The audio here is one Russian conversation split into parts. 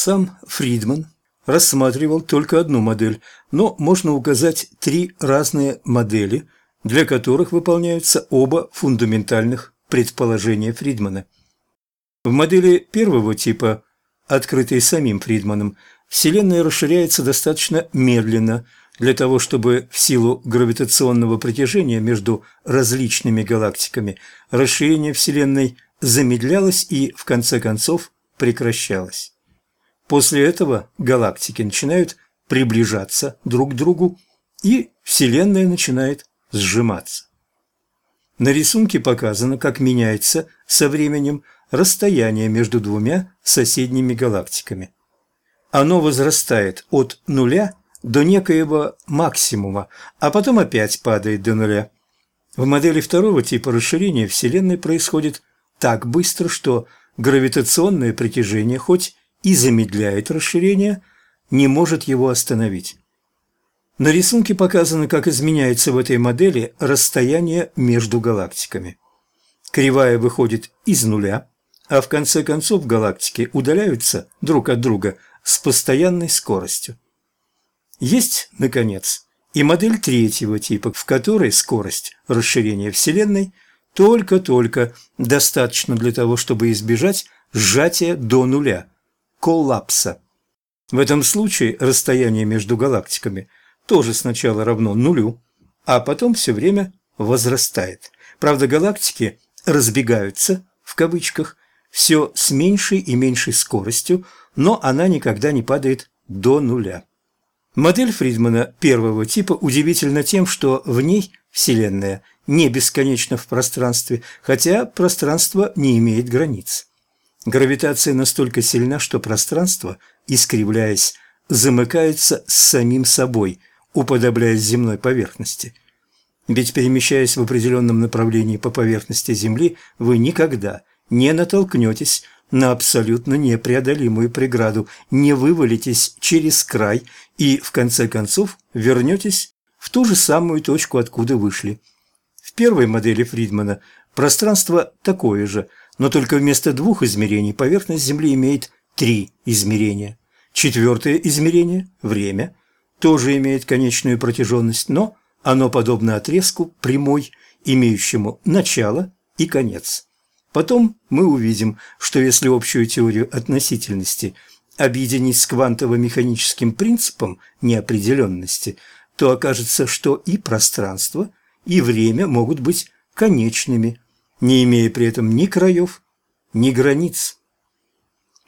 Сам Фридман рассматривал только одну модель, но можно указать три разные модели, для которых выполняются оба фундаментальных предположения Фридмана. В модели первого типа, открытой самим Фридманом, Вселенная расширяется достаточно медленно для того, чтобы в силу гравитационного притяжения между различными галактиками расширение Вселенной замедлялось и, в конце концов, прекращалось. После этого галактики начинают приближаться друг к другу, и Вселенная начинает сжиматься. На рисунке показано, как меняется со временем расстояние между двумя соседними галактиками. Оно возрастает от нуля до некоего максимума, а потом опять падает до нуля. В модели второго типа расширения Вселенной происходит так быстро, что гравитационное притяжение хоть и замедляет расширение, не может его остановить. На рисунке показано, как изменяется в этой модели расстояние между галактиками. Кривая выходит из нуля, а в конце концов галактики удаляются друг от друга с постоянной скоростью. Есть, наконец, и модель третьего типа, в которой скорость расширения Вселенной только-только достаточно для того, чтобы избежать сжатия до нуля, коллапса. В этом случае расстояние между галактиками тоже сначала равно нулю, а потом все время возрастает. Правда, галактики разбегаются, в кавычках, все с меньшей и меньшей скоростью, но она никогда не падает до нуля. Модель Фридмана первого типа удивительна тем, что в ней Вселенная не бесконечна в пространстве, хотя пространство не имеет границ. Гравитация настолько сильна, что пространство, искривляясь, замыкается с самим собой, уподобляясь земной поверхности. Ведь перемещаясь в определенном направлении по поверхности Земли, вы никогда не натолкнетесь на абсолютно непреодолимую преграду, не вывалитесь через край и, в конце концов, вернетесь в ту же самую точку, откуда вышли. В первой модели Фридмана пространство такое же, но только вместо двух измерений поверхность Земли имеет три измерения. Четвертое измерение – время – тоже имеет конечную протяженность, но оно подобно отрезку прямой, имеющему начало и конец. Потом мы увидим, что если общую теорию относительности объединить с квантово-механическим принципом неопределенности, то окажется, что и пространство, и время могут быть конечными, не имея при этом ни краев, ни границ.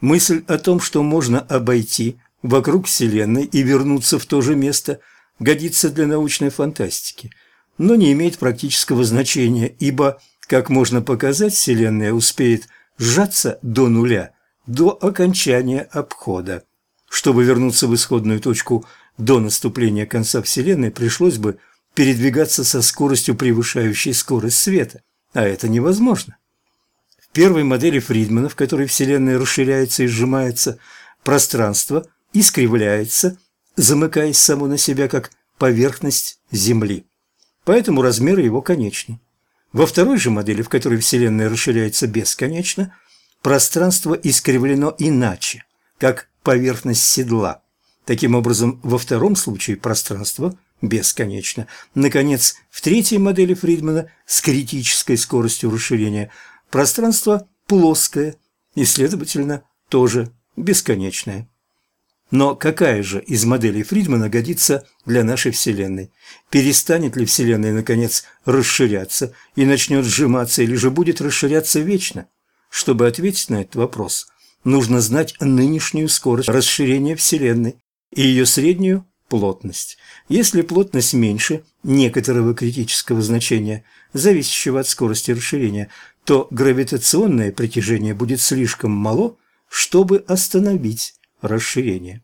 Мысль о том, что можно обойти вокруг Вселенной и вернуться в то же место, годится для научной фантастики, но не имеет практического значения, ибо как можно показать, Вселенная успеет сжаться до нуля, до окончания обхода. Чтобы вернуться в исходную точку до наступления конца Вселенной, пришлось бы передвигаться со скоростью, превышающей скорость света, а это невозможно. В первой модели Фридмана, в которой Вселенная расширяется и сжимается, пространство искривляется, замыкаясь само на себя, как поверхность Земли. Поэтому размеры его конечны. Во второй же модели, в которой Вселенная расширяется бесконечно, пространство искривлено иначе, как поверхность седла. Таким образом, во втором случае пространство бесконечно. Наконец, в третьей модели Фридмана с критической скоростью расширения пространство плоское и, следовательно, тоже бесконечное. Но какая же из моделей Фридмана годится для нашей Вселенной? Перестанет ли Вселенная, наконец, расширяться и начнет сжиматься, или же будет расширяться вечно? Чтобы ответить на этот вопрос, нужно знать нынешнюю скорость расширения Вселенной и ее среднюю плотность. Если плотность меньше некоторого критического значения, зависящего от скорости расширения, то гравитационное притяжение будет слишком мало, чтобы остановить расширение.